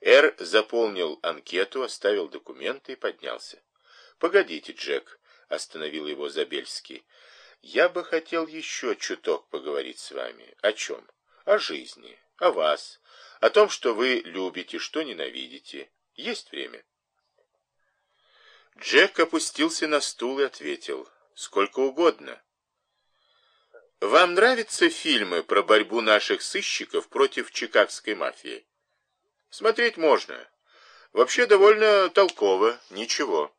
Эр заполнил анкету, оставил документы и поднялся. «Погодите, Джек», — остановил его Забельский. «Я бы хотел еще чуток поговорить с вами. О чем? О жизни, о вас, о том, что вы любите, что ненавидите. Есть время?» Джек опустился на стул и ответил. «Сколько угодно». «Вам нравятся фильмы про борьбу наших сыщиков против чикагской мафии?» «Смотреть можно. Вообще довольно толково, ничего».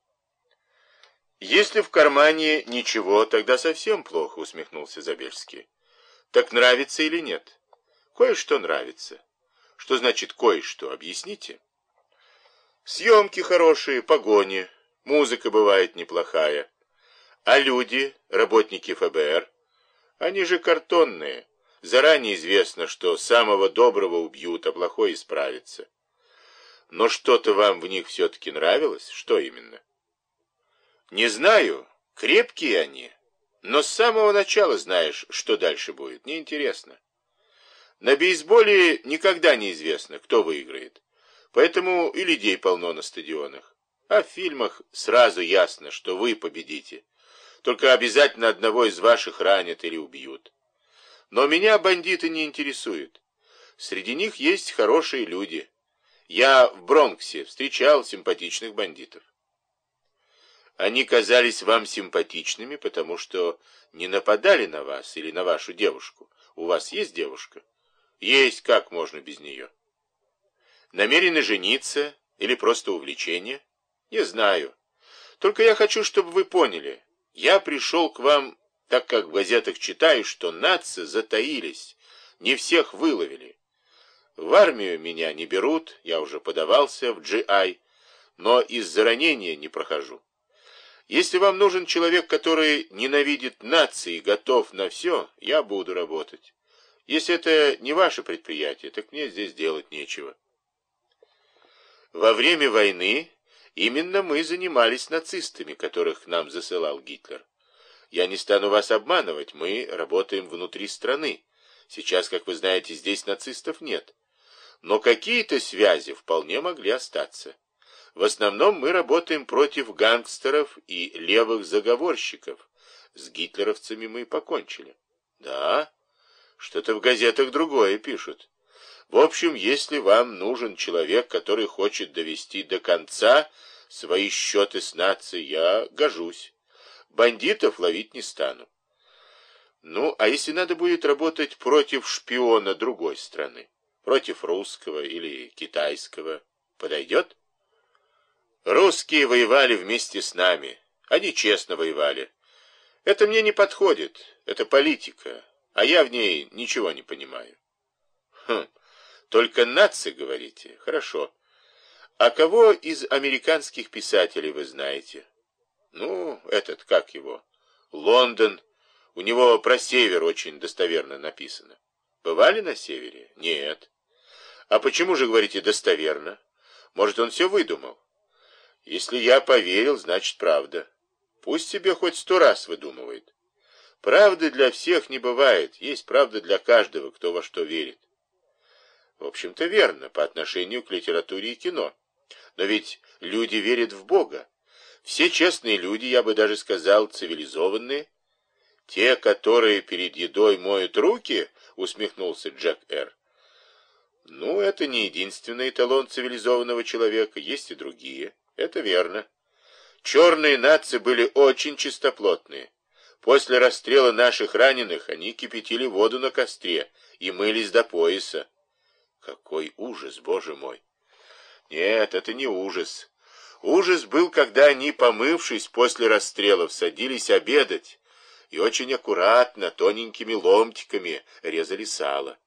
«Если в кармане ничего, тогда совсем плохо», — усмехнулся Забельский. «Так нравится или нет?» «Кое-что нравится». «Что значит кое-что? Объясните». «Съемки хорошие, погони, музыка бывает неплохая. А люди, работники ФБР, они же картонные. Заранее известно, что самого доброго убьют, а плохой исправится. Но что-то вам в них все-таки нравилось? Что именно?» Не знаю, крепкие они, но с самого начала знаешь, что дальше будет. Неинтересно. На бейсболе никогда не известно, кто выиграет. Поэтому и людей полно на стадионах. А в фильмах сразу ясно, что вы победите. Только обязательно одного из ваших ранят или убьют. Но меня бандиты не интересуют. Среди них есть хорошие люди. Я в Бронксе встречал симпатичных бандитов. Они казались вам симпатичными, потому что не нападали на вас или на вашу девушку. У вас есть девушка? Есть, как можно без нее? Намерены жениться или просто увлечение? Не знаю. Только я хочу, чтобы вы поняли. Я пришел к вам, так как в газетах читаю, что нации затаились, не всех выловили. В армию меня не берут, я уже подавался в GI, но из-за ранения не прохожу. Если вам нужен человек, который ненавидит нации и готов на все, я буду работать. Если это не ваше предприятие, так мне здесь делать нечего. Во время войны именно мы занимались нацистами, которых нам засылал Гитлер. Я не стану вас обманывать, мы работаем внутри страны. Сейчас, как вы знаете, здесь нацистов нет. Но какие-то связи вполне могли остаться. В основном мы работаем против гангстеров и левых заговорщиков. С гитлеровцами мы покончили. Да, что-то в газетах другое пишут. В общем, если вам нужен человек, который хочет довести до конца свои счеты с нацией, я гожусь. Бандитов ловить не стану. Ну, а если надо будет работать против шпиона другой страны, против русского или китайского, подойдет? Русские воевали вместе с нами. Они честно воевали. Это мне не подходит. Это политика. А я в ней ничего не понимаю. Хм, только нации, говорите? Хорошо. А кого из американских писателей вы знаете? Ну, этот, как его? Лондон. У него про север очень достоверно написано. Бывали на севере? Нет. А почему же, говорите, достоверно? Может, он все выдумал? Если я поверил, значит правда. Пусть себе хоть сто раз выдумывает. Правды для всех не бывает, есть правда для каждого, кто во что верит. В общем-то верно по отношению к литературе и кино. Но ведь люди верят в Бога. Все честные люди, я бы даже сказал, цивилизованные. Те, которые перед едой моют руки, усмехнулся Джек Р. Ну, это не единственный эталон цивилизованного человека, есть и другие. Это верно. Черные нации были очень чистоплотные. После расстрела наших раненых они кипятили воду на костре и мылись до пояса. Какой ужас, боже мой! Нет, это не ужас. Ужас был, когда они, помывшись после расстрелов, садились обедать и очень аккуратно, тоненькими ломтиками резали сало.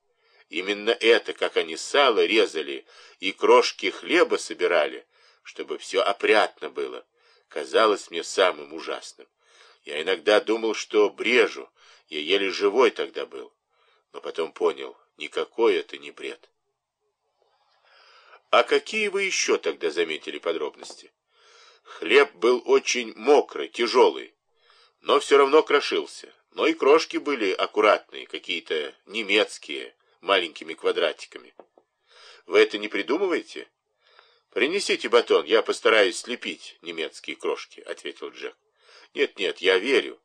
Именно это, как они сало резали и крошки хлеба собирали, чтобы все опрятно было, казалось мне самым ужасным. Я иногда думал, что брежу, я еле живой тогда был, но потом понял, никакой это не бред. А какие вы еще тогда заметили подробности? Хлеб был очень мокрый, тяжелый, но все равно крошился. Но и крошки были аккуратные, какие-то немецкие, маленькими квадратиками. Вы это не придумываете? Принесите батон, я постараюсь слепить немецкие крошки, ответил Джек. Нет, нет, я верю.